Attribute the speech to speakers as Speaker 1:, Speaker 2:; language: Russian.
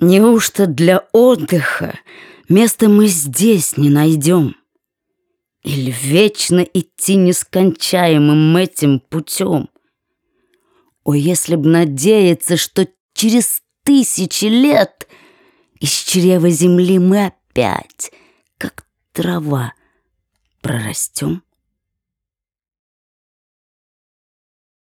Speaker 1: Неужто для отдыха места мы здесь не найдем? Или вечно идти нескончаемым этим путем? О, если б надеяться, что через тысячи лет из чрева земли мы опять, как трава, прорастем?